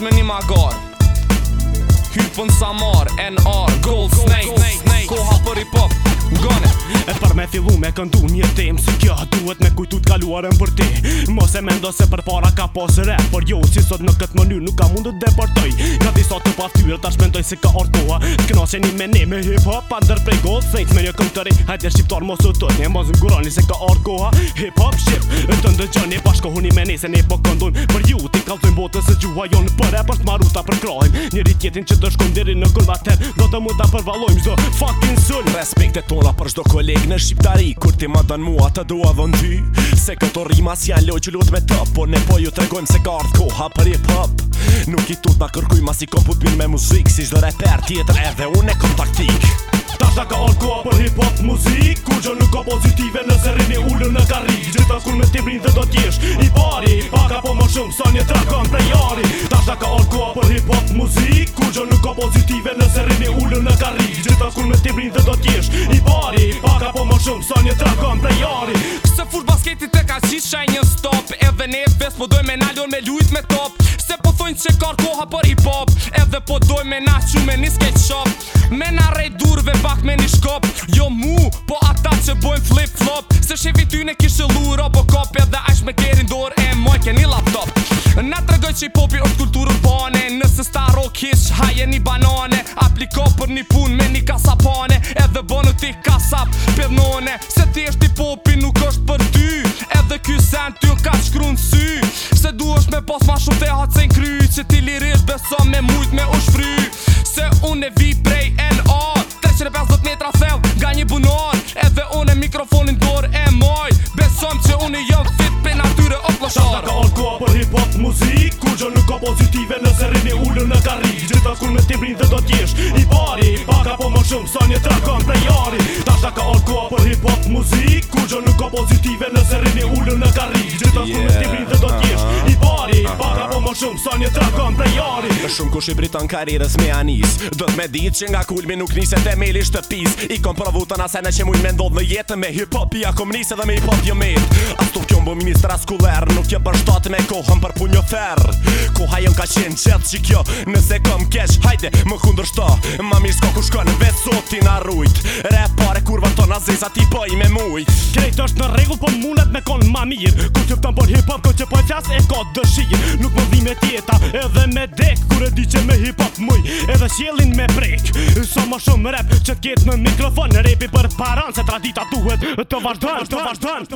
Me një magar Hupën samar N-R Gold Snakes k h i p Gane E par me fillu me këndu një tim Si kjo duhet me kujtu t'kaluarem për ti Mos e mendo se për para ka posë re Por jo, si sot në këtë mënyr nuk ka mundu të deportoj Ka disa të paftyre ta shmendoj se ka T'kna T'knoqe një meni me hip hop Ander prej gold saints me një këm të ri Hajde shqiptar mos u tët një mos nguroni se ka orkoa Hip hop shqip E të ndëgjoni pashko një meni se një po këndun Për ju ti kalzojmë botës se gjuha jo në për e për ta përkrojmë Njëri tjetin të persona për shdo koleg në shqiptari Kur ti më dan mua të dua dhe ty Se këto rima si janë që lut me top Po ne po ju të regojmë se ka ardh koha për hip hop Nuk i tut na kërkuj ma si kompu bin me muzik Si shdo reper tjetër edhe unë e kom taktik Ta ka ardh koha për hip hop muzik Kur gjo nuk ka pozitive nëse e ullën në karri Gjithas kur me ti brin dhe do t'jesh i pari Paka po më shumë sa një trakon prej jari Ta shta ka ardh koha hip hop muzik Kur gjo nuk ka pozitive nëse rini kur me tibrin dhe do t'jesh I bari, i paka po më shumë Sa një trakon për jari Kse fur basketit e ka qish shaj një stop Edhe ne fes po doj me nalion me lujt me top Se po thojnë që kar koha për hip hop Edhe po doj me na që me një skate shop Me na rej durve pak me një shkop Jo mu, po ata që bojnë flip flop Se shevi ty në kishë lu kop Edhe ash me kerin dor e moj ke një laptop Na tregoj që i popi është kulturën pane Nëse sta rock ish, hajen i banane Bërë një pun me një kasapane Edhe bënë t'i kasap për none Se ti është i popi nuk është për ty Edhe ky sen t'u ka shkru në sy Se du është me pas ma shumë te hatë se n'kry Që ti lirisht beso me mujt me u shfry Se unë e vi prej në atë 350 metra fel nga një bunon pozitive në rini ulur në karri Gjitha kur me t'i dhe do t'jesh i pari Paka po më shumë sa një trakon për jari Ta ka orë për hip hop muzik Ku gjo nuk ka pozitive në rini ullën në karri Gjitha kur me t'i dhe do t'jesh i pari Paka po më shumë sa një jari Më shumë kush i briton karirës me anis Dhe me dit që nga kulmi nuk nise të me të pis I kom provu të nasene që mujnë me ndodh në jetë Me hipopia kom nise dhe me hipopje jo me Ashtu kjo mbu ministra skuler Nuk jem jo për me kohën për punjo fer Koha jem ka qenë qëtë që kjo Nëse kom kesh hajde më kundër shto Mami s'ko se sa ti bëj me muj Krejt është në regull po mullet me konë ma mirë Ku që pëtëm për hip-hop, ku që po e fjas e dëshirë Nuk më po dhime tjeta edhe me dek Kur e di që me hip-hop muj edhe shjelin me prek So më shumë rap që t'ket në mikrofon Repi për paran se tradita duhet të vazhdojnë